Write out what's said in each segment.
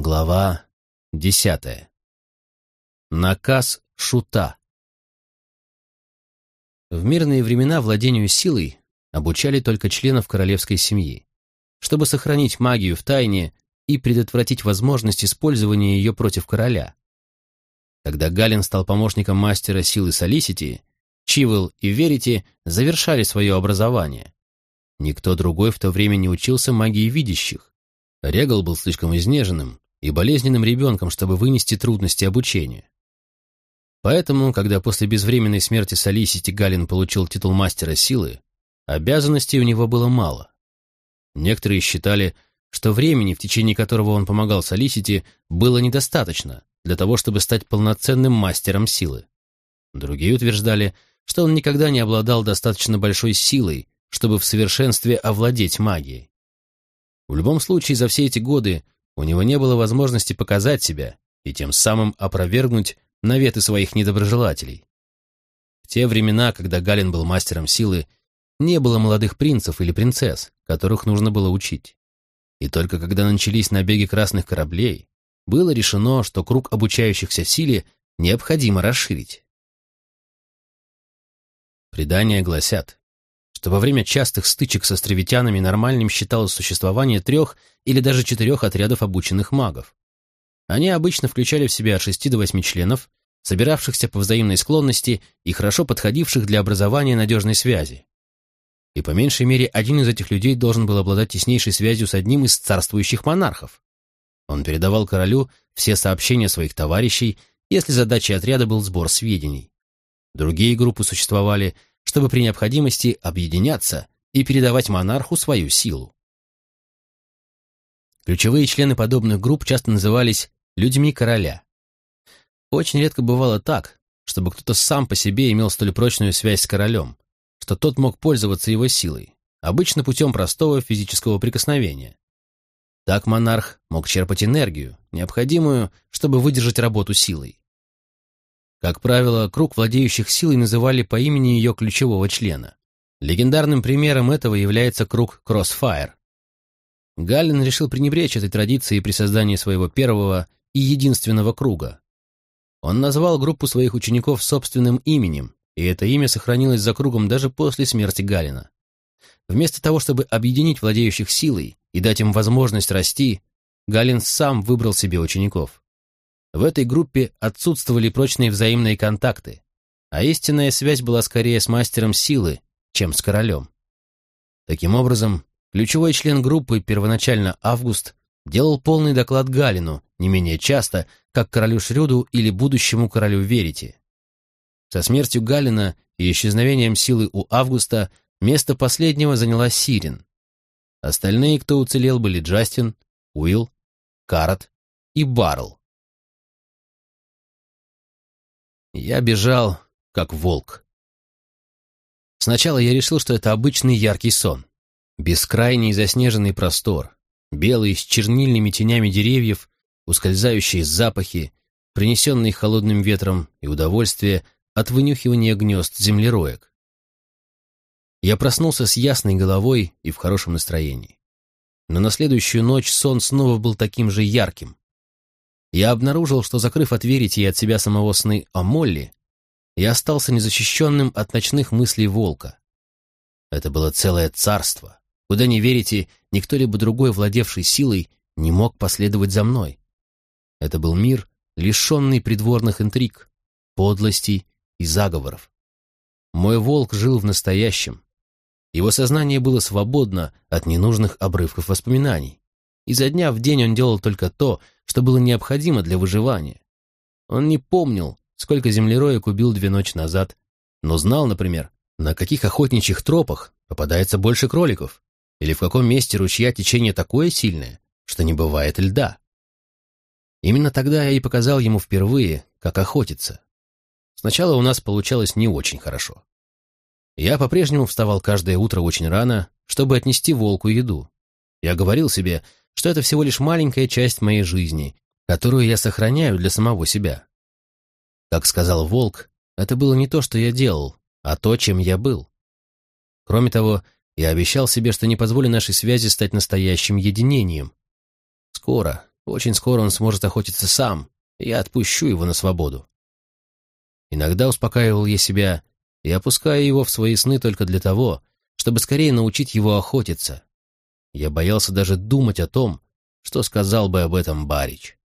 Глава десятая. Наказ Шута. В мирные времена владению силой обучали только членов королевской семьи, чтобы сохранить магию в тайне и предотвратить возможность использования ее против короля. Когда Галин стал помощником мастера силы Солисити, Чивел и Верити завершали свое образование. Никто другой в то время не учился магии видящих. Регал был слишком изнеженным, и болезненным ребенком, чтобы вынести трудности обучения. Поэтому, когда после безвременной смерти Солисити Галин получил титул мастера силы, обязанностей у него было мало. Некоторые считали, что времени, в течение которого он помогал Солисити, было недостаточно для того, чтобы стать полноценным мастером силы. Другие утверждали, что он никогда не обладал достаточно большой силой, чтобы в совершенстве овладеть магией. В любом случае, за все эти годы у него не было возможности показать себя и тем самым опровергнуть наветы своих недоброжелателей. В те времена, когда Галин был мастером силы, не было молодых принцев или принцесс, которых нужно было учить. И только когда начались набеги красных кораблей, было решено, что круг обучающихся силе необходимо расширить. Предания гласят, что во время частых стычек с островитянами нормальным считалось существование трех или даже четырех отрядов обученных магов. Они обычно включали в себя от шести до восьми членов, собиравшихся по взаимной склонности и хорошо подходивших для образования надежной связи. И по меньшей мере один из этих людей должен был обладать теснейшей связью с одним из царствующих монархов. Он передавал королю все сообщения своих товарищей, если задачей отряда был сбор сведений. Другие группы существовали чтобы при необходимости объединяться и передавать монарху свою силу. Ключевые члены подобных групп часто назывались «людьми короля». Очень редко бывало так, чтобы кто-то сам по себе имел столь прочную связь с королем, что тот мог пользоваться его силой, обычно путем простого физического прикосновения. Так монарх мог черпать энергию, необходимую, чтобы выдержать работу силой. Как правило, круг владеющих силой называли по имени ее ключевого члена. Легендарным примером этого является круг Crossfire. Галлен решил пренебречь этой традицией при создании своего первого и единственного круга. Он назвал группу своих учеников собственным именем, и это имя сохранилось за кругом даже после смерти Галина. Вместо того, чтобы объединить владеющих силой и дать им возможность расти, Галин сам выбрал себе учеников. В этой группе отсутствовали прочные взаимные контакты, а истинная связь была скорее с мастером силы, чем с королем. Таким образом, ключевой член группы, первоначально Август, делал полный доклад Галину не менее часто, как королю Шрюду или будущему королю Верите. Со смертью Галина и исчезновением силы у Августа место последнего заняла Сирин. Остальные, кто уцелел, были Джастин, Уилл, Карат и Барл. Я бежал, как волк. Сначала я решил, что это обычный яркий сон. Бескрайний заснеженный простор, белый с чернильными тенями деревьев, ускользающие запахи, принесенные холодным ветром и удовольствие от вынюхивания гнезд землероек. Я проснулся с ясной головой и в хорошем настроении. Но на следующую ночь сон снова был таким же ярким, я обнаружил, что, закрыв от Верити и от себя самого сны о Молли, я остался незащищенным от ночных мыслей волка. Это было целое царство. Куда не верите, никто либо другой, владевший силой, не мог последовать за мной. Это был мир, лишенный придворных интриг, подлостей и заговоров. Мой волк жил в настоящем. Его сознание было свободно от ненужных обрывков воспоминаний. Изо дня в день он делал только то, что было необходимо для выживания. Он не помнил, сколько землероек убил две ночи назад, но знал, например, на каких охотничьих тропах попадается больше кроликов, или в каком месте ручья течение такое сильное, что не бывает льда. Именно тогда я и показал ему впервые, как охотиться. Сначала у нас получалось не очень хорошо. Я по-прежнему вставал каждое утро очень рано, чтобы отнести волку еду. Я говорил себе, что это всего лишь маленькая часть моей жизни, которую я сохраняю для самого себя. Как сказал Волк, это было не то, что я делал, а то, чем я был. Кроме того, я обещал себе, что не позволю нашей связи стать настоящим единением. Скоро, Очень скоро он сможет охотиться сам, и я отпущу его на свободу. Иногда успокаивал я себя и опускаю его в свои сны только для того, чтобы скорее научить его охотиться. Я боялся даже думать о том, что сказал бы об этом Барич.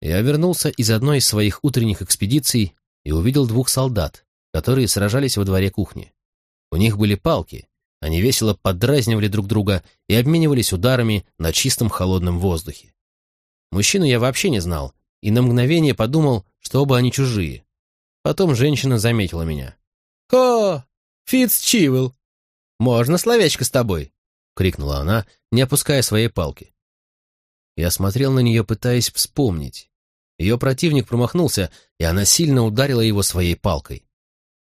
Я вернулся из одной из своих утренних экспедиций и увидел двух солдат, которые сражались во дворе кухни. У них были палки, они весело подразнивали друг друга и обменивались ударами на чистом холодном воздухе. Мужчину я вообще не знал, и на мгновение подумал, что оба они чужие. Потом женщина заметила меня. «О, Фитц Чивел! Можно словечко с тобой?» — крикнула она, не опуская своей палки. Я смотрел на нее, пытаясь вспомнить. Ее противник промахнулся, и она сильно ударила его своей палкой.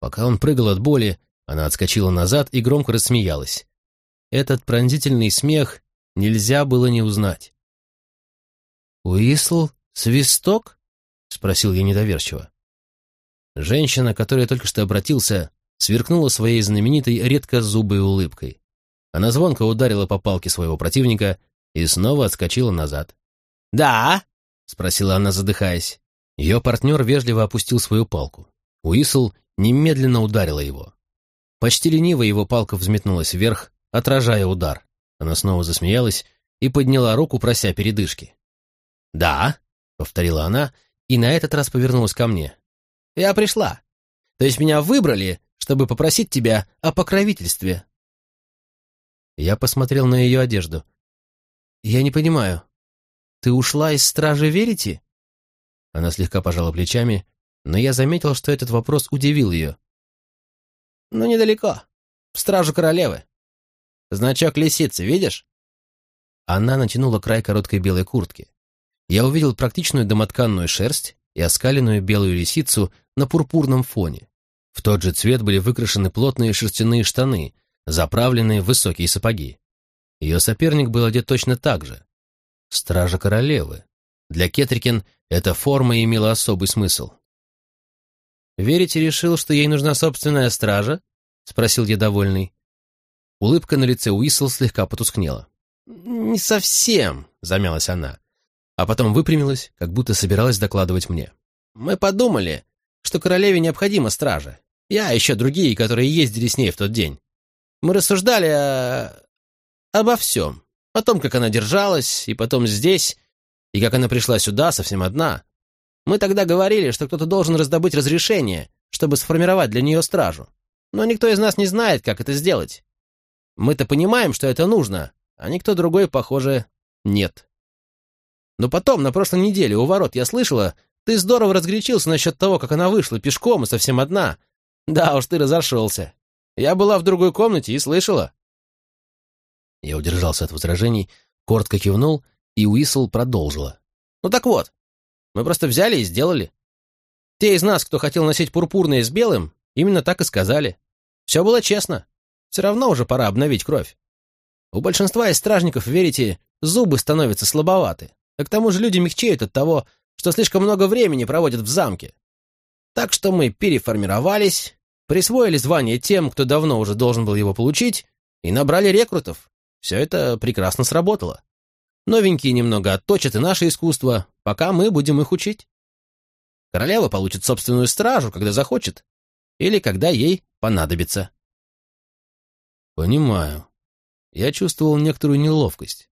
Пока он прыгал от боли, она отскочила назад и громко рассмеялась. Этот пронзительный смех нельзя было не узнать. «Уисл? Свисток?» — спросил я недоверчиво. Женщина, которая только что обратился, сверкнула своей знаменитой редкозубой улыбкой. Она звонко ударила по палке своего противника и снова отскочила назад. «Да?» — спросила она, задыхаясь. Ее партнер вежливо опустил свою палку. Уисл немедленно ударила его. Почти лениво его палка взметнулась вверх, отражая удар. Она снова засмеялась и подняла руку, прося передышки. «Да», — повторила она, и на этот раз повернулась ко мне. «Я пришла. То есть меня выбрали, чтобы попросить тебя о покровительстве». Я посмотрел на ее одежду. «Я не понимаю. Ты ушла из стражи Верите?» Она слегка пожала плечами, но я заметил, что этот вопрос удивил ее. «Ну, недалеко. В стражу королевы. Значок лисицы, видишь?» Она натянула край короткой белой куртки. Я увидел практичную домотканную шерсть и оскаленную белую лисицу на пурпурном фоне. В тот же цвет были выкрашены плотные шерстяные штаны, заправленные в высокие сапоги. Ее соперник был одет точно так же. Стража королевы. Для Кетрикин эта форма имела особый смысл. «Верите, решил, что ей нужна собственная стража?» — спросил я довольный. Улыбка на лице Уисл слегка потускнела. «Не совсем», — замялась она, а потом выпрямилась, как будто собиралась докладывать мне. «Мы подумали, что королеве необходима стража. Я, а еще другие, которые ездили с ней в тот день. Мы рассуждали о... обо всем. О том, как она держалась, и потом здесь, и как она пришла сюда совсем одна. Мы тогда говорили, что кто-то должен раздобыть разрешение, чтобы сформировать для нее стражу. Но никто из нас не знает, как это сделать. Мы-то понимаем, что это нужно, а никто другой, похоже, нет. Но потом, на прошлой неделе, у ворот я слышала, ты здорово разгорячился насчет того, как она вышла пешком и совсем одна. Да уж, ты разошелся. Я была в другой комнате и слышала. Я удержался от возражений, коротко кивнул, и Уисл продолжила. Ну так вот, мы просто взяли и сделали. Те из нас, кто хотел носить пурпурное с белым, именно так и сказали. Все было честно. Все равно уже пора обновить кровь. У большинства из стражников, верите, зубы становятся слабоваты. А к тому же люди мягчеют от того, что слишком много времени проводят в замке. Так что мы переформировались, присвоили звание тем, кто давно уже должен был его получить, и набрали рекрутов. Все это прекрасно сработало. Новенькие немного отточат и наше искусство, пока мы будем их учить. Королева получит собственную стражу, когда захочет, или когда ей понадобится. Понимаю. Я чувствовал некоторую неловкость.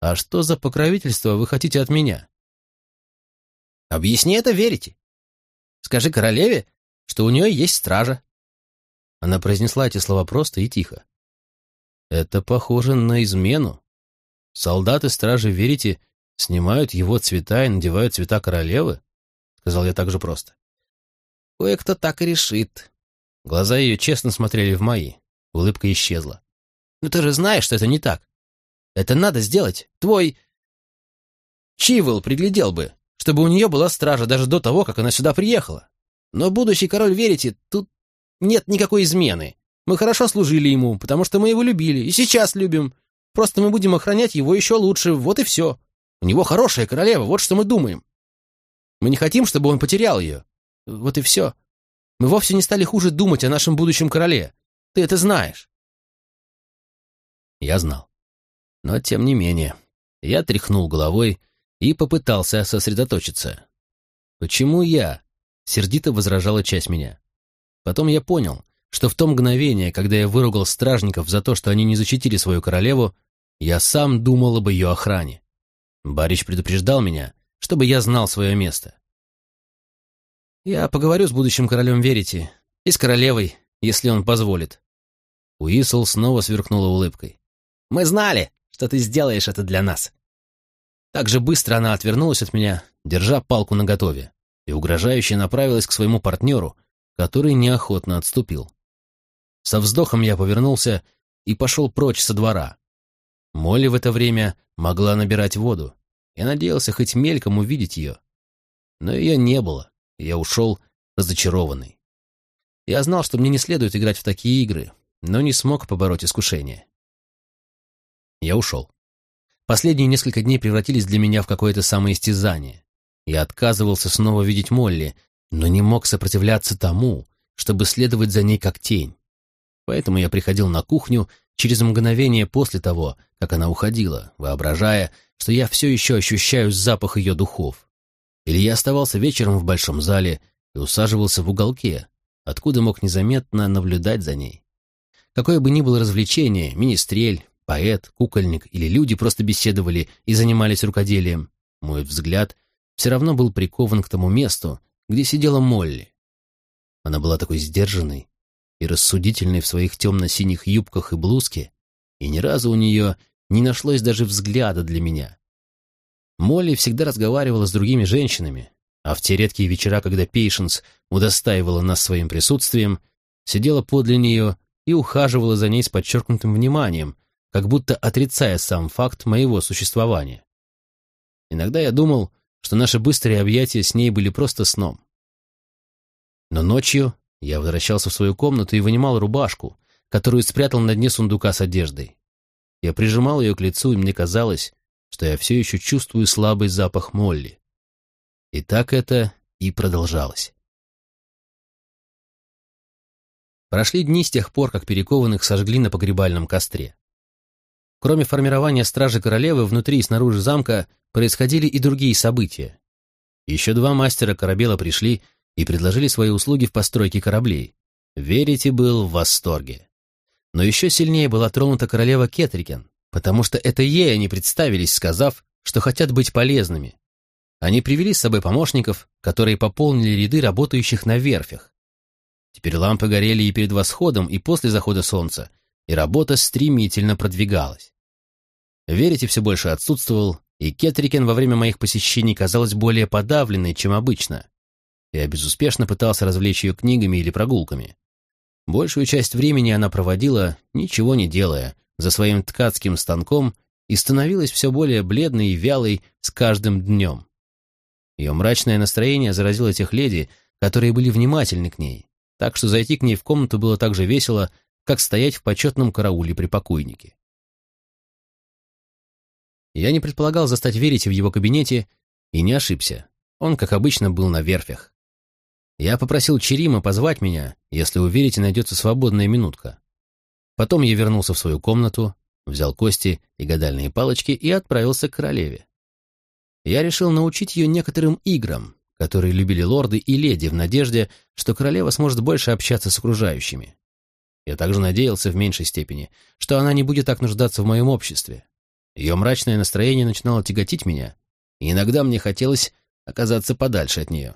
А что за покровительство вы хотите от меня? Объясни это верите. Скажи королеве, что у нее есть стража. Она произнесла эти слова просто и тихо. Это похоже на измену. Солдаты стражи, верите, снимают его цвета и надевают цвета королевы? Сказал я так же просто. Кое-кто так и решит. Глаза ее честно смотрели в мои. Улыбка исчезла. Но ты же знаешь, что это не так. Это надо сделать. Твой... Чивол приглядел бы, чтобы у нее была стража даже до того, как она сюда приехала. Но будущий король, верите, тут нет никакой измены. Мы хорошо служили ему, потому что мы его любили, и сейчас любим. Просто мы будем охранять его еще лучше, вот и все. У него хорошая королева, вот что мы думаем. Мы не хотим, чтобы он потерял ее. Вот и все. Мы вовсе не стали хуже думать о нашем будущем короле. Ты это знаешь. Я знал. Но тем не менее. Я тряхнул головой и попытался сосредоточиться. «Почему я?» — сердито возражала часть меня. Потом я понял, что в то мгновение, когда я выругал стражников за то, что они не защитили свою королеву, я сам думал об ее охране. Барич предупреждал меня, чтобы я знал свое место. «Я поговорю с будущим королем Верите и с королевой, если он позволит». Уисл снова сверкнула улыбкой. «Мы знали, что ты сделаешь это для нас». Так же быстро она отвернулась от меня, держа палку наготове, и угрожающе направилась к своему партнеру, который неохотно отступил. Со вздохом я повернулся и пошел прочь со двора. Молли в это время могла набирать воду. Я надеялся хоть мельком увидеть ее. Но ее не было, и я ушел разочарованный. Я знал, что мне не следует играть в такие игры, но не смог побороть искушение. Я ушел. Последние несколько дней превратились для меня в какое-то самоистязание. Я отказывался снова видеть Молли, но не мог сопротивляться тому, чтобы следовать за ней как тень. Поэтому я приходил на кухню через мгновение после того, как она уходила, воображая, что я все еще ощущаю запах ее духов. Или я оставался вечером в большом зале и усаживался в уголке, откуда мог незаметно наблюдать за ней. Какое бы ни было развлечение, министрель, поэт, кукольник или люди просто беседовали и занимались рукоделием, мой взгляд все равно был прикован к тому месту, где сидела Молли. Она была такой сдержанной и рассудительной в своих темно-синих юбках и блузке, и ни разу у нее не нашлось даже взгляда для меня. Молли всегда разговаривала с другими женщинами, а в те редкие вечера, когда Пейшенс удостаивала нас своим присутствием, сидела подле нее и ухаживала за ней с подчеркнутым вниманием, как будто отрицая сам факт моего существования. Иногда я думал, что наши быстрые объятия с ней были просто сном. Но ночью я возвращался в свою комнату и вынимал рубашку, которую спрятал на дне сундука с одеждой. Я прижимал ее к лицу, и мне казалось, что я все еще чувствую слабый запах Молли. И так это и продолжалось. Прошли дни с тех пор, как перекованных сожгли на погребальном костре. Кроме формирования стражи королевы, внутри и снаружи замка происходили и другие события. Еще два мастера корабела пришли и предложили свои услуги в постройке кораблей. Верите был в восторге. Но еще сильнее была тронута королева Кетрикен, потому что это ей они представились, сказав, что хотят быть полезными. Они привели с собой помощников, которые пополнили ряды работающих на верфях. Теперь лампы горели и перед восходом, и после захода солнца, и работа стремительно продвигалась. Верите все больше отсутствовал, и Кетрикен во время моих посещений казалась более подавленной, чем обычно. Я безуспешно пытался развлечь ее книгами или прогулками. Большую часть времени она проводила, ничего не делая, за своим ткацким станком и становилась все более бледной и вялой с каждым днем. Ее мрачное настроение заразило тех леди, которые были внимательны к ней, так что зайти к ней в комнату было так же весело, как стоять в почетном карауле при покойнике. Я не предполагал застать Верите в его кабинете и не ошибся. Он, как обычно, был на верфях. Я попросил Черима позвать меня, если у Верите найдется свободная минутка. Потом я вернулся в свою комнату, взял кости и гадальные палочки и отправился к королеве. Я решил научить ее некоторым играм, которые любили лорды и леди в надежде, что королева сможет больше общаться с окружающими. Я также надеялся в меньшей степени, что она не будет так нуждаться в моем обществе. Ее мрачное настроение начинало тяготить меня, и иногда мне хотелось оказаться подальше от нее.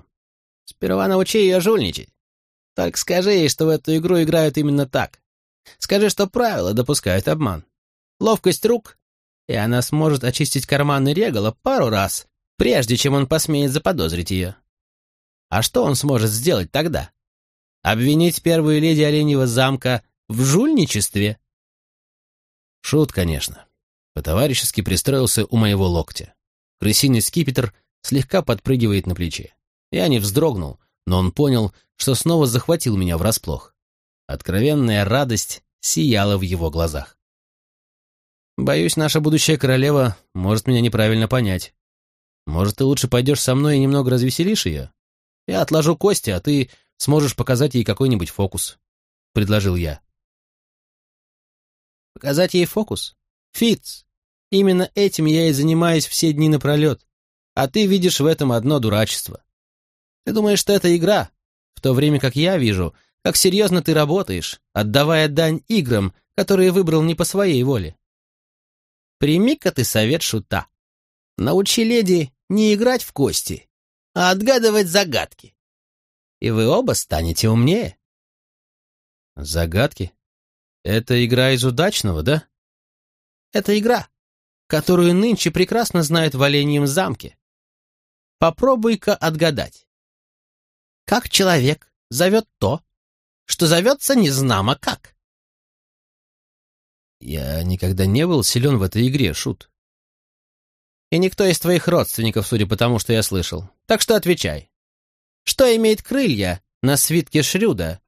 «Сперва научи ее жульничать. Только скажи ей, что в эту игру играют именно так. Скажи, что правила допускают обман. Ловкость рук, и она сможет очистить карманы Регала пару раз, прежде чем он посмеет заподозрить ее. А что он сможет сделать тогда? Обвинить первую леди Оленьего замка в жульничестве? Шут, конечно. По-товарищески пристроился у моего локтя. Крысиный скипетр слегка подпрыгивает на плече. Я не вздрогнул, но он понял, что снова захватил меня врасплох. Откровенная радость сияла в его глазах. «Боюсь, наша будущая королева может меня неправильно понять. Может, ты лучше пойдешь со мной и немного развеселишь ее? Я отложу кости, а ты сможешь показать ей какой-нибудь фокус», — предложил я. «Показать ей фокус? Фиц, Именно этим я и занимаюсь все дни напролет. А ты видишь в этом одно дурачество. Ты думаешь, что это игра, в то время как я вижу, как серьезно ты работаешь, отдавая дань играм, которые выбрал не по своей воле. Прими-ка ты совет шута. Научи леди не играть в кости, а отгадывать загадки. И вы оба станете умнее. Загадки? Это игра из удачного, да? Это игра, которую нынче прекрасно знают в Оленьем замке. Попробуй-ка отгадать. Как человек зовет то, что зовется незнамо как? Я никогда не был силен в этой игре, Шут. И никто из твоих родственников, судя по тому, что я слышал. Так что отвечай. Что имеет крылья на свитке Шрюда,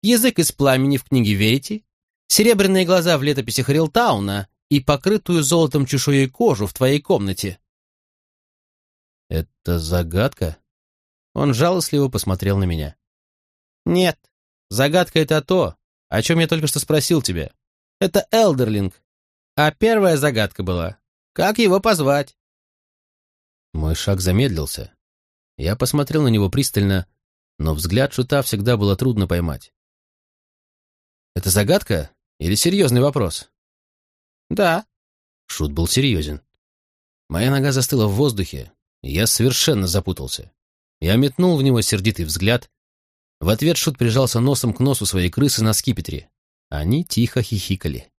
язык из пламени в книге Верити, серебряные глаза в летописях Рилтауна и покрытую золотом чешуей кожу в твоей комнате? Это загадка? Он жалостливо посмотрел на меня. Нет, загадка — это то, о чем я только что спросил тебя. Это Элдерлинг. А первая загадка была, как его позвать? Мой шаг замедлился. Я посмотрел на него пристально, но взгляд шута всегда было трудно поймать. «Это загадка или серьезный вопрос?» «Да». Шут был серьезен. Моя нога застыла в воздухе, и я совершенно запутался. Я метнул в него сердитый взгляд. В ответ Шут прижался носом к носу своей крысы на скипетре. Они тихо хихикали.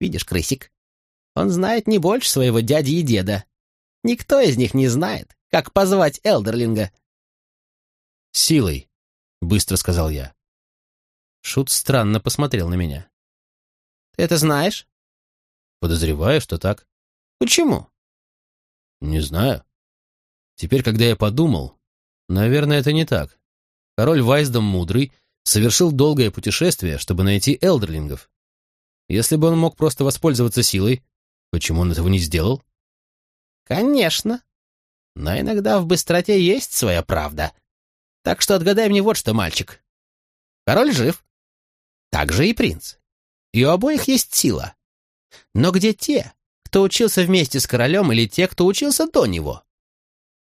«Видишь, крысик, он знает не больше своего дяди и деда. Никто из них не знает, как позвать Элдерлинга». «Силой», — быстро сказал я. Шут странно посмотрел на меня. «Ты это знаешь?» «Подозреваю, что так». «Почему?» «Не знаю. Теперь, когда я подумал, наверное, это не так. Король Вайсдом Мудрый совершил долгое путешествие, чтобы найти элдерлингов. Если бы он мог просто воспользоваться силой, почему он этого не сделал? Конечно. Но иногда в быстроте есть своя правда. Так что отгадай мне вот что, мальчик. Король жив. Так же и принц. И у обоих есть сила. Но где те, кто учился вместе с королем, или те, кто учился до него?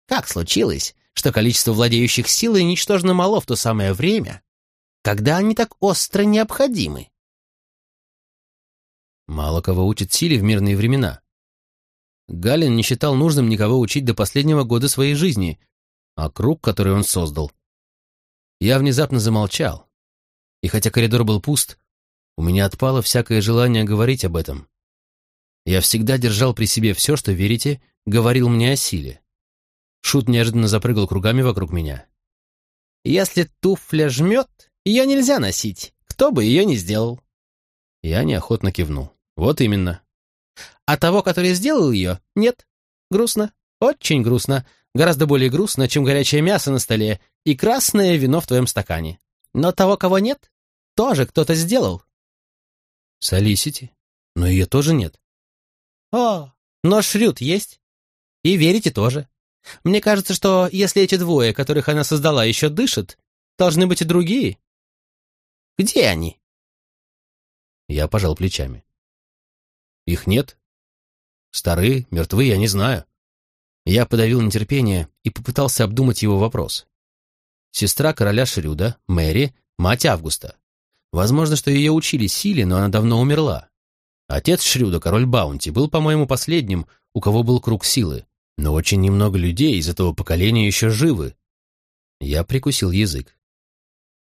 Как случилось, что количество владеющих силой ничтожно мало в то самое время, когда они так остро необходимы? Мало кого учат силе в мирные времена. Галин не считал нужным никого учить до последнего года своей жизни, а круг, который он создал. Я внезапно замолчал, и хотя коридор был пуст, у меня отпало всякое желание говорить об этом. Я всегда держал при себе все, что, верите, говорил мне о силе. Шут неожиданно запрыгал кругами вокруг меня. «Если туфля жмет, ее нельзя носить, кто бы ее ни сделал». Я неохотно кивнул. «Вот именно. А того, который сделал ее, нет. Грустно. Очень грустно. Гораздо более грустно, чем горячее мясо на столе и красное вино в твоем стакане. Но того, кого нет, тоже кто-то сделал». «Солисити? Но ее тоже нет». «О, но Шрют есть. И верите тоже. Мне кажется, что если эти двое, которых она создала, еще дышат, должны быть и другие. Где они? Я пожал плечами. Их нет. Старые, мертвы, я не знаю. Я подавил нетерпение и попытался обдумать его вопрос. Сестра короля Шрюда, Мэри, мать Августа. Возможно, что ее учили силе, но она давно умерла. Отец Шрюда, король Баунти, был, по-моему, последним, у кого был круг силы, но очень немного людей из этого поколения еще живы. Я прикусил язык.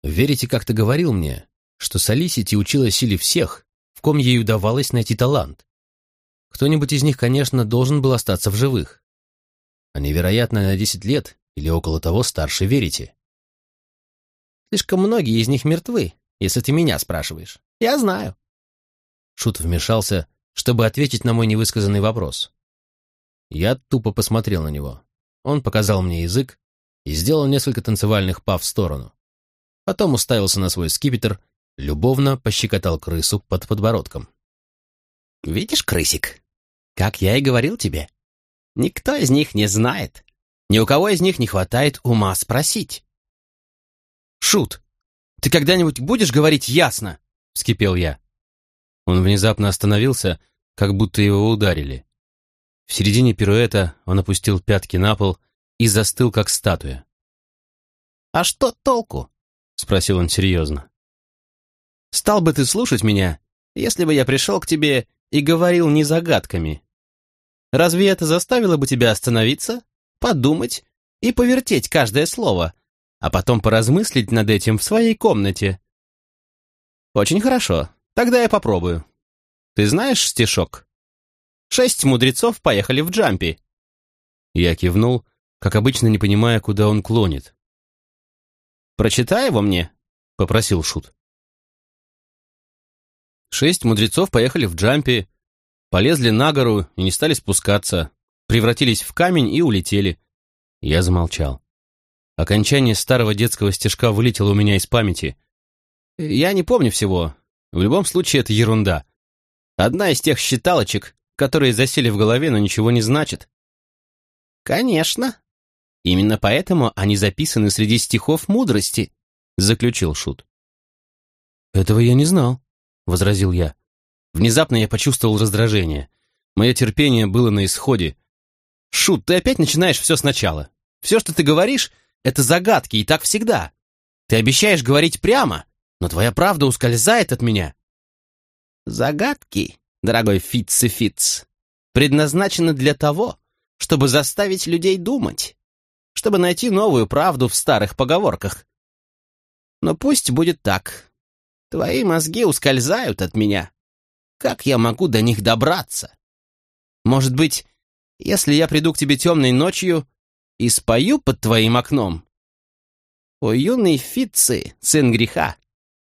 Верите, как-то говорил мне, что Солисити учила силе всех, в ком ей удавалось найти талант. Кто-нибудь из них, конечно, должен был остаться в живых. Они, вероятно, на десять лет или около того старше верите. Слишком многие из них мертвы, если ты меня спрашиваешь. Я знаю. Шут вмешался, чтобы ответить на мой невысказанный вопрос. Я тупо посмотрел на него. Он показал мне язык и сделал несколько танцевальных па в сторону. Потом уставился на свой скипетр, любовно пощекотал крысу под подбородком. «Видишь, крысик, как я и говорил тебе, никто из них не знает. Ни у кого из них не хватает ума спросить». «Шут, ты когда-нибудь будешь говорить ясно?» — вскипел я. Он внезапно остановился, как будто его ударили. В середине пируэта он опустил пятки на пол и застыл, как статуя. «А что толку?» — спросил он серьезно. «Стал бы ты слушать меня, если бы я пришел к тебе и говорил не загадками. Разве это заставило бы тебя остановиться, подумать и повертеть каждое слово, а потом поразмыслить над этим в своей комнате?» «Очень хорошо, тогда я попробую. Ты знаешь стишок?» «Шесть мудрецов поехали в джампи». Я кивнул, как обычно не понимая, куда он клонит. «Прочитай его мне», — попросил Шут. Шесть мудрецов поехали в джампе, полезли на гору и не стали спускаться, превратились в камень и улетели. Я замолчал. Окончание старого детского стишка вылетело у меня из памяти. Я не помню всего. В любом случае, это ерунда. Одна из тех считалочек, которые засели в голове, но ничего не значат. Конечно. Именно поэтому они записаны среди стихов мудрости, заключил Шут. Этого я не знал. — возразил я. Внезапно я почувствовал раздражение. Мое терпение было на исходе. «Шут, ты опять начинаешь все сначала. Все, что ты говоришь, это загадки, и так всегда. Ты обещаешь говорить прямо, но твоя правда ускользает от меня». «Загадки, дорогой Фитц и Фитц, предназначены для того, чтобы заставить людей думать, чтобы найти новую правду в старых поговорках. Но пусть будет так. Твои мозги ускользают от меня. Как я могу до них добраться? Может быть, если я приду к тебе темной ночью и спою под твоим окном? О, юный Фитцы, сын греха,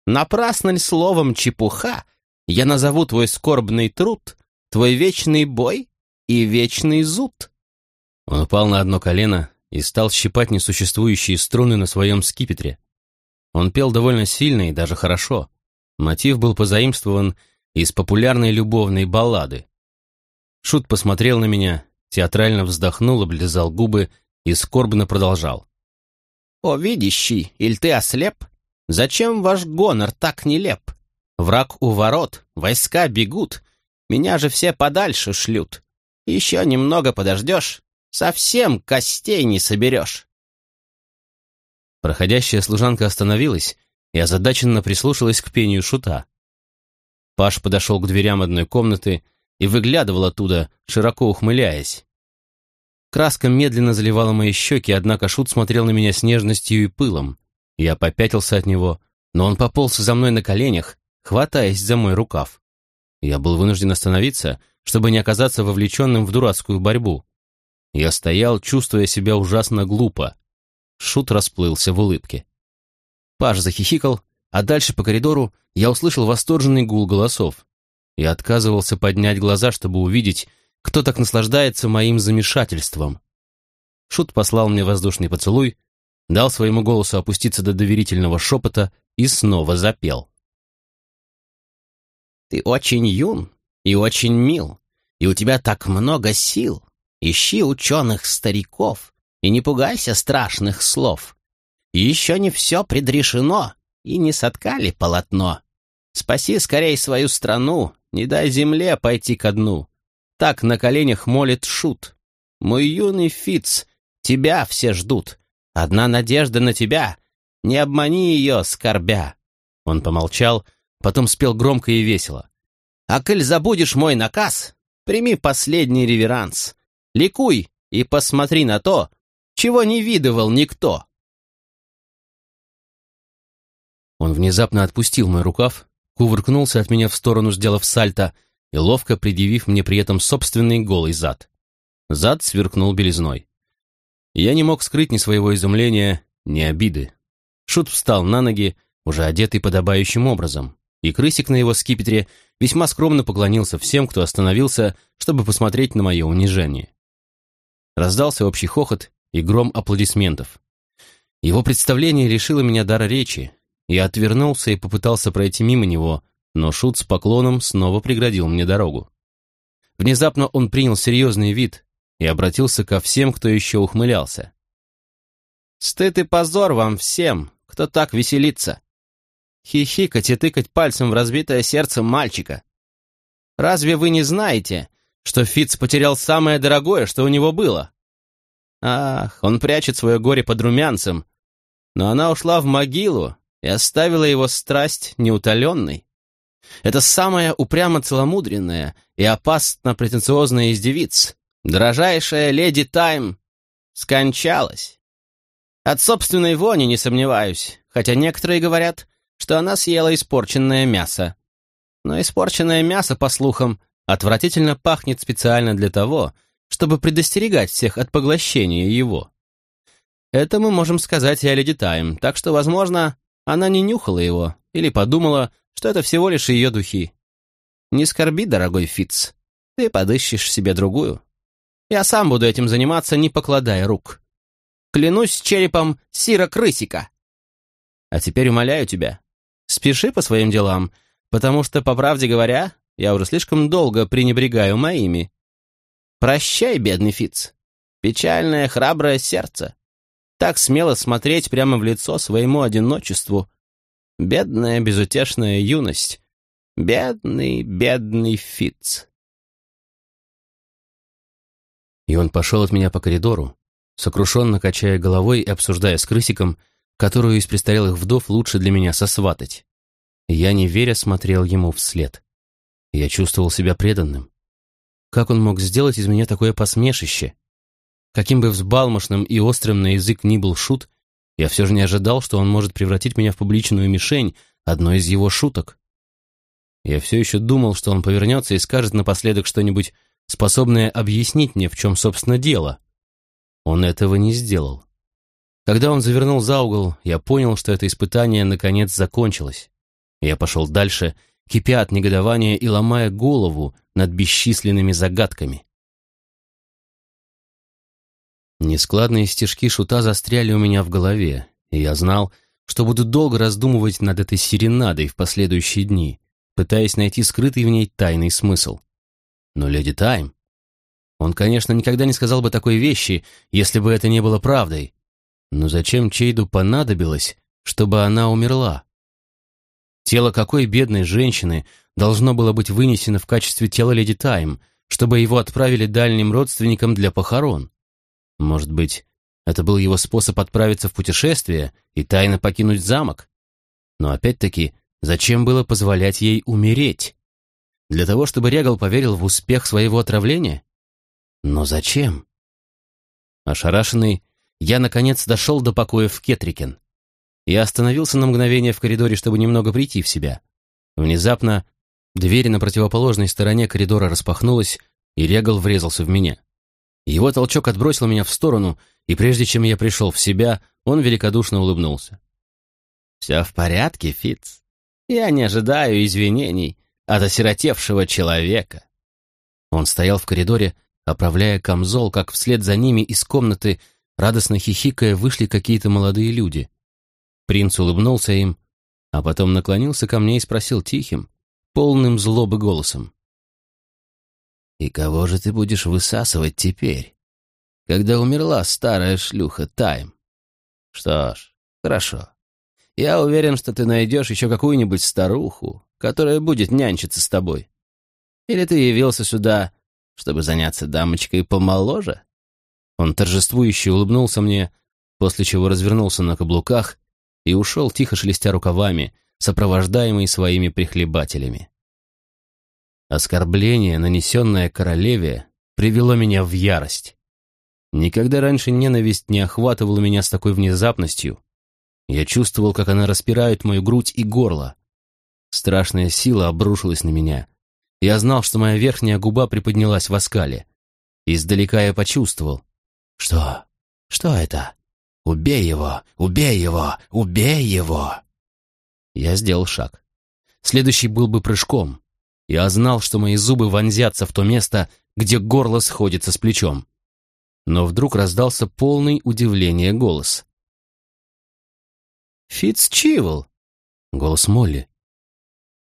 напрасно ли словом чепуха я назову твой скорбный труд, твой вечный бой и вечный зуд? Он упал на одно колено и стал щипать несуществующие струны на своем скипетре. Он пел довольно сильно и даже хорошо. Мотив был позаимствован из популярной любовной баллады. Шут посмотрел на меня, театрально вздохнул, облизал губы и скорбно продолжал. «О, видящий, иль ты ослеп? Зачем ваш гонор так нелеп? Враг у ворот, войска бегут, меня же все подальше шлют. Еще немного подождешь, совсем костей не соберешь». Проходящая служанка остановилась и озадаченно прислушалась к пению шута. Паш подошел к дверям одной комнаты и выглядывал оттуда, широко ухмыляясь. Краска медленно заливала мои щеки, однако шут смотрел на меня с нежностью и пылом. Я попятился от него, но он пополз за мной на коленях, хватаясь за мой рукав. Я был вынужден остановиться, чтобы не оказаться вовлеченным в дурацкую борьбу. Я стоял, чувствуя себя ужасно глупо. Шут расплылся в улыбке. Паш захихикал, а дальше по коридору я услышал восторженный гул голосов. Я отказывался поднять глаза, чтобы увидеть, кто так наслаждается моим замешательством. Шут послал мне воздушный поцелуй, дал своему голосу опуститься до доверительного шепота и снова запел. «Ты очень юн и очень мил, и у тебя так много сил. Ищи ученых-стариков и не пугайся страшных слов. И еще не все предрешено, и не соткали полотно. Спаси скорей свою страну, не дай земле пойти ко дну. Так на коленях молит Шут. Мой юный Фиц, тебя все ждут. Одна надежда на тебя, не обмани ее, скорбя. Он помолчал, потом спел громко и весело. А коль забудешь мой наказ, прими последний реверанс. Ликуй и посмотри на то, чего не видывал никто. Он внезапно отпустил мой рукав, кувыркнулся от меня в сторону, сделав сальто, и ловко предъявив мне при этом собственный голый зад. Зад сверкнул белизной. Я не мог скрыть ни своего изумления, ни обиды. Шут встал на ноги, уже одетый подобающим образом, и крысик на его скипетре весьма скромно поклонился всем, кто остановился, чтобы посмотреть на мое унижение. Раздался общий хохот и гром аплодисментов. Его представление лишило меня дара речи, я отвернулся и попытался пройти мимо него, но Шут с поклоном снова преградил мне дорогу. Внезапно он принял серьезный вид и обратился ко всем, кто еще ухмылялся. «Стыд и позор вам всем, кто так веселится! Хихикать и тыкать пальцем в разбитое сердце мальчика! Разве вы не знаете, что Фитц потерял самое дорогое, что у него было. Ах, он прячет свое горе под румянцем, но она ушла в могилу и оставила его страсть неутоленной. Это самая упрямо целомудренная и опасно претенциозная из девиц, дрожайшая леди Тайм, скончалась. От собственной вони не сомневаюсь, хотя некоторые говорят, что она съела испорченное мясо. Но испорченное мясо, по слухам, отвратительно пахнет специально для того, чтобы предостерегать всех от поглощения его. Это мы можем сказать и о Леди Тайм, так что, возможно, она не нюхала его или подумала, что это всего лишь ее духи. Не скорби, дорогой Фиц, ты подыщешь себе другую. Я сам буду этим заниматься, не покладая рук. Клянусь черепом Сира Крысика. А теперь умоляю тебя, спеши по своим делам, потому что, по правде говоря, я уже слишком долго пренебрегаю моими. Прощай, бедный Фиц. Печальное, храброе сердце. Так смело смотреть прямо в лицо своему одиночеству. Бедная, безутешная юность. Бедный, бедный Фиц. И он пошел от меня по коридору, сокрушенно качая головой и обсуждая с крысиком, которую из престарелых вдов лучше для меня сосватать. Я, не веря, смотрел ему вслед. Я чувствовал себя преданным. Как он мог сделать из меня такое посмешище? Каким бы взбалмошным и острым на язык ни был шут, я все же не ожидал, что он может превратить меня в публичную мишень одной из его шуток. Я все еще думал, что он повернется и скажет напоследок что-нибудь, способное объяснить мне, в чем, собственно, дело. Он этого не сделал. Когда он завернул за угол, я понял, что это испытание наконец закончилось. Я пошел дальше, кипя от негодования и ломая голову над бесчисленными загадками. Нескладные стежки шута застряли у меня в голове, и я знал, что буду долго раздумывать над этой серенадой в последующие дни, пытаясь найти скрытый в ней тайный смысл. Но леди Тайм... Он, конечно, никогда не сказал бы такой вещи, если бы это не было правдой. Но зачем Чейду понадобилось, чтобы она умерла? Тело какой бедной женщины должно было быть вынесено в качестве тела леди Тайм, чтобы его отправили дальним родственникам для похорон. Может быть, это был его способ отправиться в путешествие и тайно покинуть замок? Но опять-таки, зачем было позволять ей умереть? Для того, чтобы Регал поверил в успех своего отравления? Но зачем? Ошарашенный, я, наконец, дошел до покоя в Кетрикен. Я остановился на мгновение в коридоре, чтобы немного прийти в себя. Внезапно дверь на противоположной стороне коридора распахнулась, и Регал врезался в меня. Его толчок отбросил меня в сторону, и прежде чем я пришел в себя, он великодушно улыбнулся. «Все в порядке, Фитц. Я не ожидаю извинений от осиротевшего человека». Он стоял в коридоре, оправляя камзол, как вслед за ними из комнаты, радостно хихикая, вышли какие-то молодые люди. Принц улыбнулся им, а потом наклонился ко мне и спросил тихим, полным злобы голосом. «И кого же ты будешь высасывать теперь, когда умерла старая шлюха Тайм? Что ж, хорошо. Я уверен, что ты найдешь еще какую-нибудь старуху, которая будет нянчиться с тобой. Или ты явился сюда, чтобы заняться дамочкой помоложе?» Он торжествующе улыбнулся мне, после чего развернулся на каблуках и ушел, тихо шелестя рукавами, сопровождаемый своими прихлебателями. Оскорбление, нанесенное королеве, привело меня в ярость. Никогда раньше ненависть не охватывала меня с такой внезапностью. Я чувствовал, как она распирает мою грудь и горло. Страшная сила обрушилась на меня. Я знал, что моя верхняя губа приподнялась в оскале. Издалека я почувствовал. Что? Что это? «Убей его! Убей его! Убей его!» Я сделал шаг. Следующий был бы прыжком. Я знал, что мои зубы вонзятся в то место, где горло сходится с плечом. Но вдруг раздался полный удивления голос. «Фитц Чивл!» — голос Молли.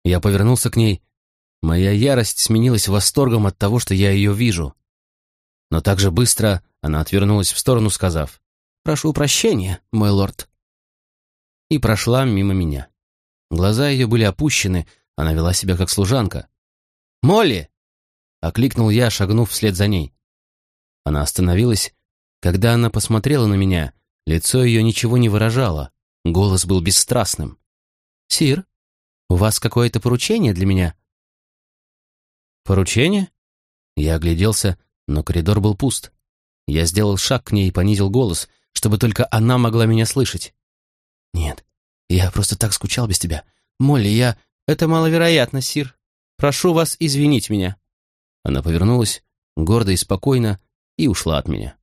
Я повернулся к ней. Моя ярость сменилась восторгом от того, что я ее вижу. Но так же быстро она отвернулась в сторону, сказав, «Прошу прощения, мой лорд». И прошла мимо меня. Глаза ее были опущены, она вела себя как служанка. «Молли! окликнул я, шагнув вслед за ней. Она остановилась. Когда она посмотрела на меня, лицо ее ничего не выражало, голос был бесстрастным. «Сир, у вас какое-то поручение для меня?» «Поручение?» Я огляделся, но коридор был пуст. Я сделал шаг к ней и понизил голос, чтобы только она могла меня слышать. «Нет, я просто так скучал без тебя. Молли, я...» «Это маловероятно, Сир. Прошу вас извинить меня». Она повернулась, гордо и спокойно, и ушла от меня.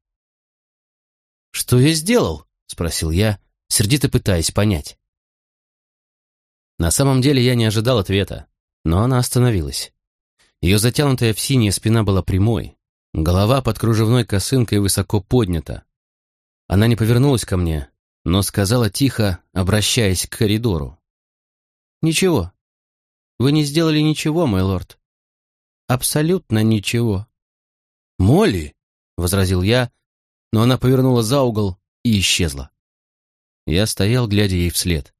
«Что я сделал?» — спросил я, сердито пытаясь понять. На самом деле я не ожидал ответа, но она остановилась. Ее затянутая в синяя спина была прямой, голова под кружевной косынкой высоко поднята. Она не повернулась ко мне, но сказала тихо, обращаясь к коридору. «Ничего. Вы не сделали ничего, мой лорд. Абсолютно ничего». «Молли!» — возразил я, но она повернула за угол и исчезла. Я стоял, глядя ей вслед.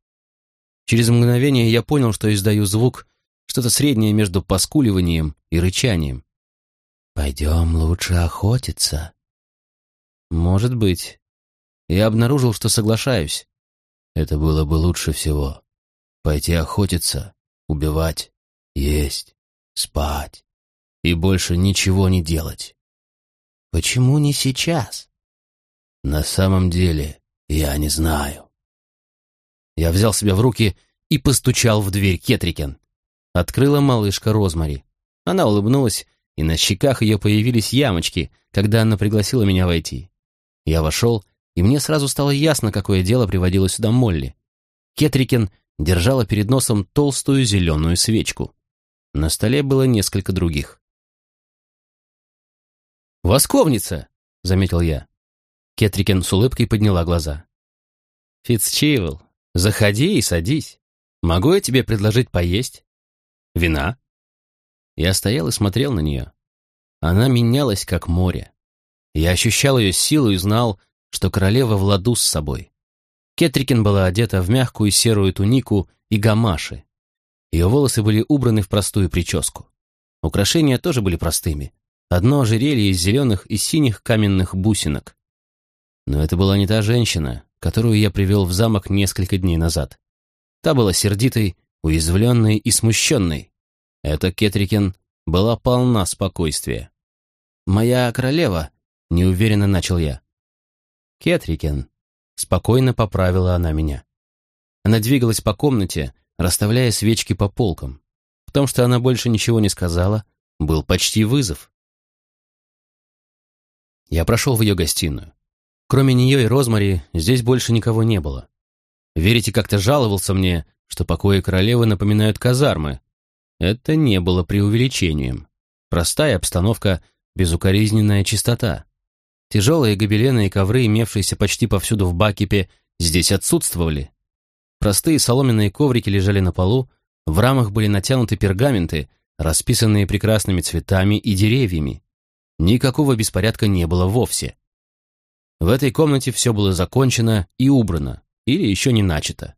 Через мгновение я понял, что издаю звук, что-то среднее между поскуливанием и рычанием. «Пойдем лучше охотиться». «Может быть». Я обнаружил, что соглашаюсь. Это было бы лучше всего. Пойти охотиться, убивать, есть, спать и больше ничего не делать. Почему не сейчас? На самом деле, я не знаю. Я взял себя в руки и постучал в дверь Кетрикен. Открыла малышка Розмари. Она улыбнулась, и на щеках ее появились ямочки, когда она пригласила меня войти. Я вошел, и мне сразу стало ясно, какое дело приводило сюда Молли. Кетрикен держала перед носом толстую зеленую свечку. На столе было несколько других. «Восковница!» — заметил я. Кетрикен с улыбкой подняла глаза. «Фицчивл, заходи и садись. Могу я тебе предложить поесть? Вина?» Я стоял и смотрел на нее. Она менялась, как море. Я ощущал ее силу и знал, что королева в ладу с собой. Кетрикин была одета в мягкую серую тунику и гамаши. Ее волосы были убраны в простую прическу. Украшения тоже были простыми. Одно ожерелье из зеленых и синих каменных бусинок. Но это была не та женщина, которую я привел в замок несколько дней назад. Та была сердитой, уязвленной и смущенной. Эта Кетрикен была полна спокойствия. «Моя королева», — неуверенно начал я. «Кетрикен», — спокойно поправила она меня. Она двигалась по комнате, расставляя свечки по полкам. В том, что она больше ничего не сказала, был почти вызов. Я прошел в ее гостиную. Кроме нее и Розмари, здесь больше никого не было. Верите, как-то жаловался мне, что покои королевы напоминают казармы. Это не было преувеличением. Простая обстановка, безукоризненная чистота. Тяжелые гобелены и ковры, имевшиеся почти повсюду в Бакипе, здесь отсутствовали. Простые соломенные коврики лежали на полу, в рамах были натянуты пергаменты, расписанные прекрасными цветами и деревьями. Никакого беспорядка не было вовсе. В этой комнате все было закончено и убрано, или еще не начато.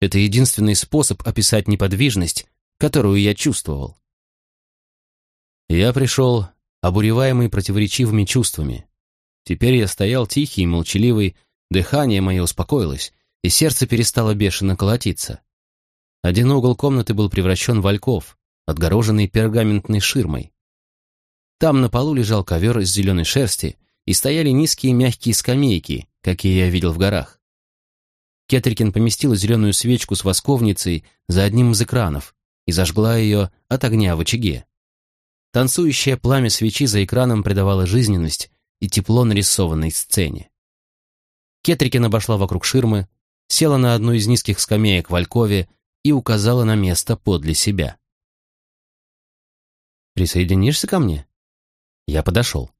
Это единственный способ описать неподвижность, которую я чувствовал. Я пришел, обуреваемый противоречивыми чувствами. Теперь я стоял тихий и молчаливый, дыхание мое успокоилось, и сердце перестало бешено колотиться. Один угол комнаты был превращен в ольков, отгороженный пергаментной ширмой. Там на полу лежал ковер из зеленой шерсти, и стояли низкие мягкие скамейки, какие я видел в горах. Кетрикин поместила зеленую свечку с восковницей за одним из экранов и зажгла ее от огня в очаге. Танцующее пламя свечи за экраном придавало жизненность и тепло нарисованной сцене. Кетрикин обошла вокруг ширмы, села на одну из низких скамеек в Алькове и указала на место подле себя. «Присоединишься ко мне?» Я подошел.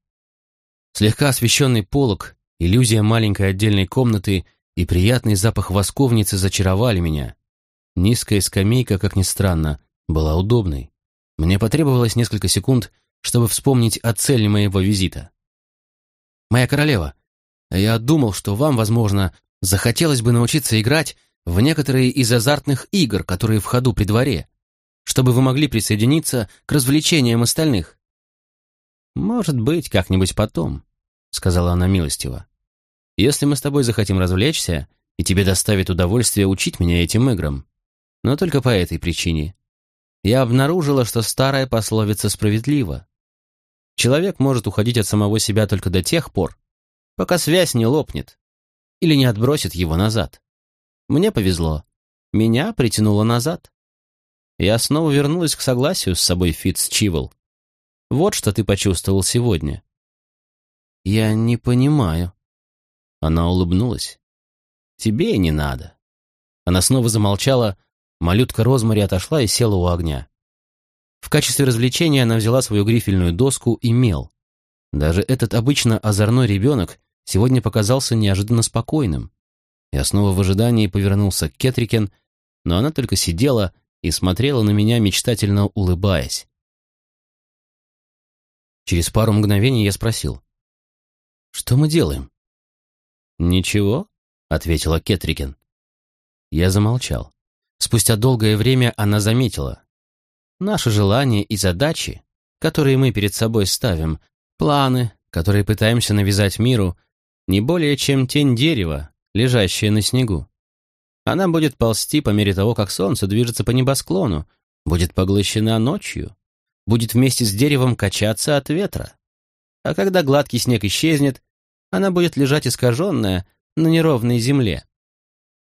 Слегка освещенный полог, иллюзия маленькой отдельной комнаты и приятный запах восковницы зачаровали меня. Низкая скамейка, как ни странно, была удобной. Мне потребовалось несколько секунд, чтобы вспомнить о цели моего визита. «Моя королева, я думал, что вам, возможно, захотелось бы научиться играть в некоторые из азартных игр, которые в ходу при дворе, чтобы вы могли присоединиться к развлечениям остальных. «Может быть, как-нибудь потом», — сказала она милостиво. «Если мы с тобой захотим развлечься, и тебе доставит удовольствие учить меня этим играм. Но только по этой причине. Я обнаружила, что старая пословица справедлива. Человек может уходить от самого себя только до тех пор, пока связь не лопнет или не отбросит его назад. Мне повезло. Меня притянуло назад. Я снова вернулась к согласию с собой, Фитц Чивол. Вот что ты почувствовал сегодня. Я не понимаю. Она улыбнулась. Тебе и не надо. Она снова замолчала, малютка Розмари отошла и села у огня. В качестве развлечения она взяла свою грифельную доску и мел. Даже этот обычно озорной ребенок сегодня показался неожиданно спокойным. Я снова в ожидании повернулся к Кетрикен, но она только сидела и смотрела на меня, мечтательно улыбаясь. Через пару мгновений я спросил. «Что мы делаем?» «Ничего», — ответила Кетрикен. Я замолчал. Спустя долгое время она заметила. «Наши желания и задачи, которые мы перед собой ставим, планы, которые пытаемся навязать миру, не более чем тень дерева, лежащая на снегу. Она будет ползти по мере того, как солнце движется по небосклону, будет поглощена ночью, будет вместе с деревом качаться от ветра. А когда гладкий снег исчезнет, она будет лежать искаженная на неровной земле.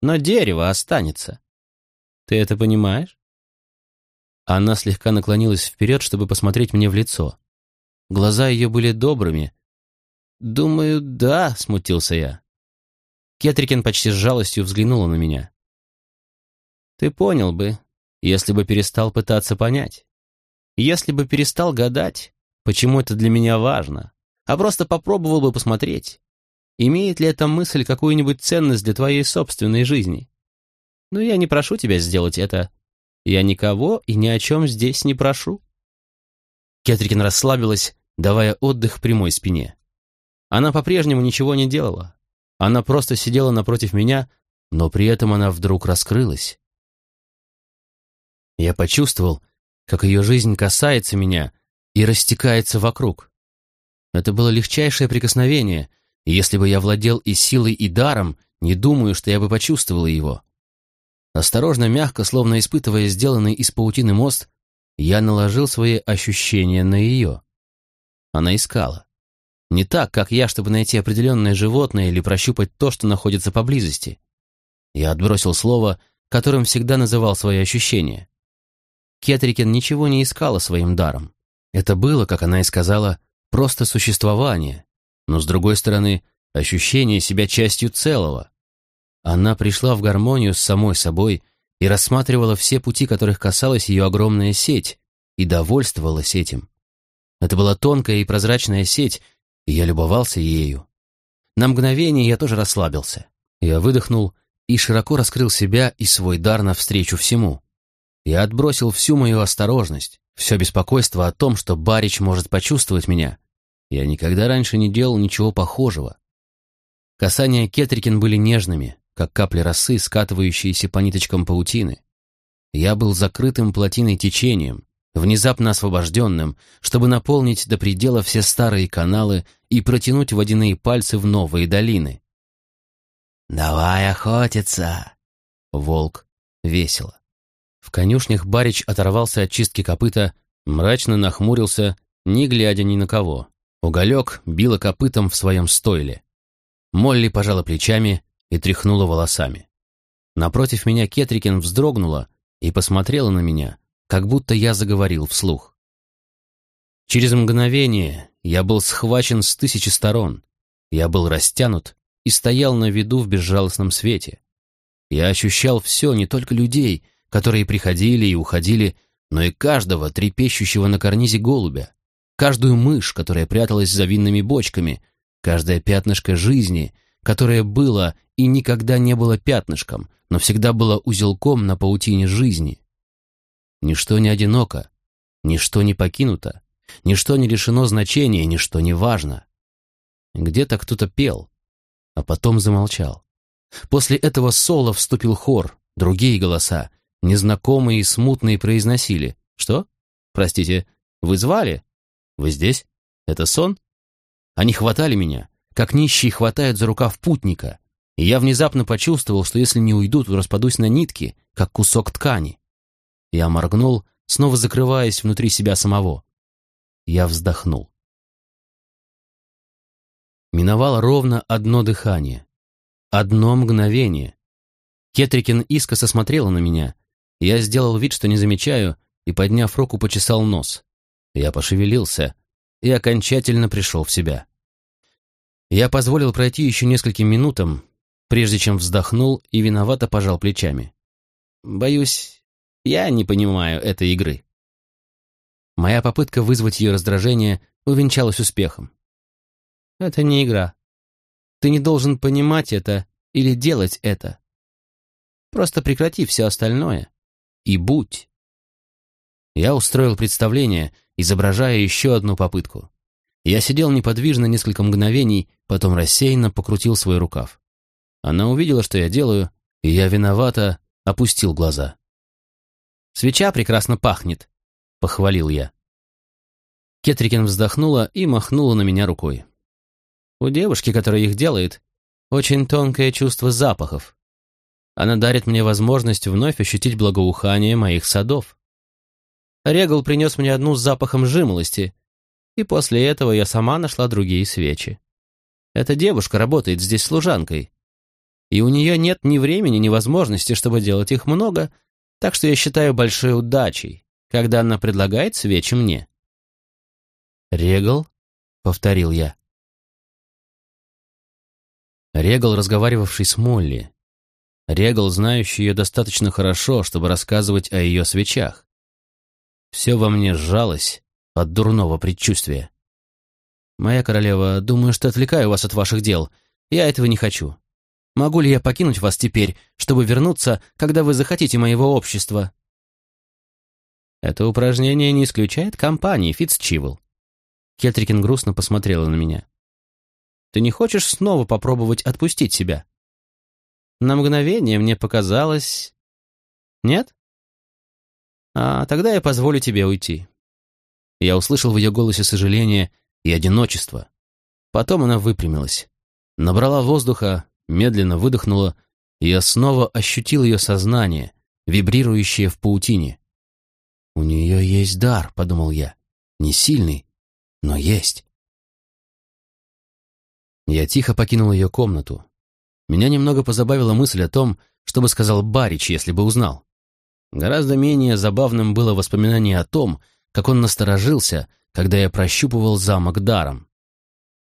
Но дерево останется. Ты это понимаешь? Она слегка наклонилась вперед, чтобы посмотреть мне в лицо. Глаза ее были добрыми. «Думаю, да», — смутился я. Кетрикен почти с жалостью взглянула на меня. «Ты понял бы, если бы перестал пытаться понять. Если бы перестал гадать, почему это для меня важно, а просто попробовал бы посмотреть, имеет ли эта мысль какую-нибудь ценность для твоей собственной жизни. Но я не прошу тебя сделать это. Я никого и ни о чем здесь не прошу. Кетрикин расслабилась, давая отдых прямой спине. Она по-прежнему ничего не делала. Она просто сидела напротив меня, но при этом она вдруг раскрылась. Я почувствовал, как ее жизнь касается меня и растекается вокруг. Это было легчайшее прикосновение, и если бы я владел и силой, и даром, не думаю, что я бы почувствовал его. Осторожно, мягко, словно испытывая сделанный из паутины мост, я наложил свои ощущения на ее. Она искала. Не так, как я, чтобы найти определенное животное или прощупать то, что находится поблизости. Я отбросил слово, которым всегда называл свои ощущения. Кетрикен ничего не искала своим даром. Это было, как она и сказала, просто существование, но, с другой стороны, ощущение себя частью целого. Она пришла в гармонию с самой собой и рассматривала все пути, которых касалась ее огромная сеть, и довольствовалась этим. Это была тонкая и прозрачная сеть, и я любовался ею. На мгновение я тоже расслабился. Я выдохнул и широко раскрыл себя и свой дар навстречу всему. Я отбросил всю мою осторожность, все беспокойство о том, что Барич может почувствовать меня. Я никогда раньше не делал ничего похожего. Касания Кетрикин были нежными, как капли росы, скатывающиеся по ниточкам паутины. Я был закрытым плотиной течением, внезапно освобожденным, чтобы наполнить до предела все старые каналы и протянуть водяные пальцы в новые долины. «Давай охотиться!» Волк весело. В конюшнях Барич оторвался от чистки копыта, мрачно нахмурился, не глядя ни на кого. Уголек била копытом в своем стойле. Молли пожала плечами и тряхнула волосами. Напротив меня Кетрикин вздрогнула и посмотрела на меня, как будто я заговорил вслух. Через мгновение я был схвачен с тысячи сторон. Я был растянут и стоял на виду в безжалостном свете. Я ощущал все, не только людей, которые приходили и уходили, но и каждого трепещущего на карнизе голубя, каждую мышь, которая пряталась за винными бочками, каждое пятнышко жизни, которое было и никогда не было пятнышком, но всегда было узелком на паутине жизни. Ничто не одиноко, ничто не покинуто, ничто не лишено значения, ничто не важно. Где-то кто-то пел, а потом замолчал. После этого соло вступил хор, другие голоса, Незнакомые и смутные произносили. «Что? Простите, вы звали? Вы здесь? Это сон? Они хватали меня, как нищие хватают за рукав путника, и я внезапно почувствовал, что если не уйду, то распадусь на нитки, как кусок ткани. Я моргнул, снова закрываясь внутри себя самого. Я вздохнул. Миновало ровно одно дыхание. Одно мгновение. Кетрикин искоса смотрела на меня. Я сделал вид, что не замечаю, и, подняв руку, почесал нос. Я пошевелился и окончательно пришел в себя. Я позволил пройти еще нескольким минутам, прежде чем вздохнул и виновато пожал плечами. Боюсь, я не понимаю этой игры. Моя попытка вызвать ее раздражение увенчалась успехом. Это не игра. Ты не должен понимать это или делать это. Просто прекрати все остальное и будь. Я устроил представление, изображая еще одну попытку. Я сидел неподвижно несколько мгновений, потом рассеянно покрутил свой рукав. Она увидела, что я делаю, и я виновато опустил глаза. «Свеча прекрасно пахнет», — похвалил я. Кетрикин вздохнула и махнула на меня рукой. У девушки, которая их делает, очень тонкое чувство запахов. Она дарит мне возможность вновь ощутить благоухание моих садов. Регал принес мне одну с запахом жимолости, и после этого я сама нашла другие свечи. Эта девушка работает здесь служанкой, и у нее нет ни времени, ни возможности, чтобы делать их много, так что я считаю большой удачей, когда она предлагает свечи мне. «Регал?» — повторил я. Регал, разговаривавший с Молли. Регал, знающий ее достаточно хорошо, чтобы рассказывать о ее свечах. Все во мне сжалось от дурного предчувствия. «Моя королева, думаю, что отвлекаю вас от ваших дел. Я этого не хочу. Могу ли я покинуть вас теперь, чтобы вернуться, когда вы захотите моего общества?» «Это упражнение не исключает компании, Фитцчивл». Кетрикин грустно посмотрела на меня. «Ты не хочешь снова попробовать отпустить себя?» На мгновение мне показалось... Нет? А тогда я позволю тебе уйти. Я услышал в ее голосе сожаление и одиночество. Потом она выпрямилась, набрала воздуха, медленно выдохнула, и я снова ощутил ее сознание, вибрирующее в паутине. «У нее есть дар», — подумал я. «Не сильный, но есть». Я тихо покинул ее комнату. Меня немного позабавила мысль о том, что бы сказал Барич, если бы узнал. Гораздо менее забавным было воспоминание о том, как он насторожился, когда я прощупывал замок даром.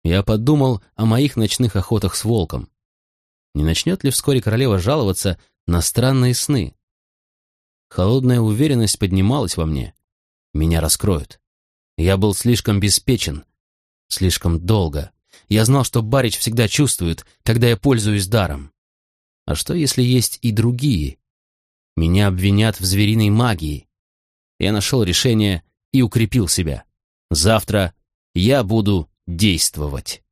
Я подумал о моих ночных охотах с волком. Не начнет ли вскоре королева жаловаться на странные сны? Холодная уверенность поднималась во мне. Меня раскроют. Я был слишком беспечен, слишком долго. Я знал, что Барич всегда чувствует, когда я пользуюсь даром. А что, если есть и другие? Меня обвинят в звериной магии. Я нашел решение и укрепил себя. Завтра я буду действовать.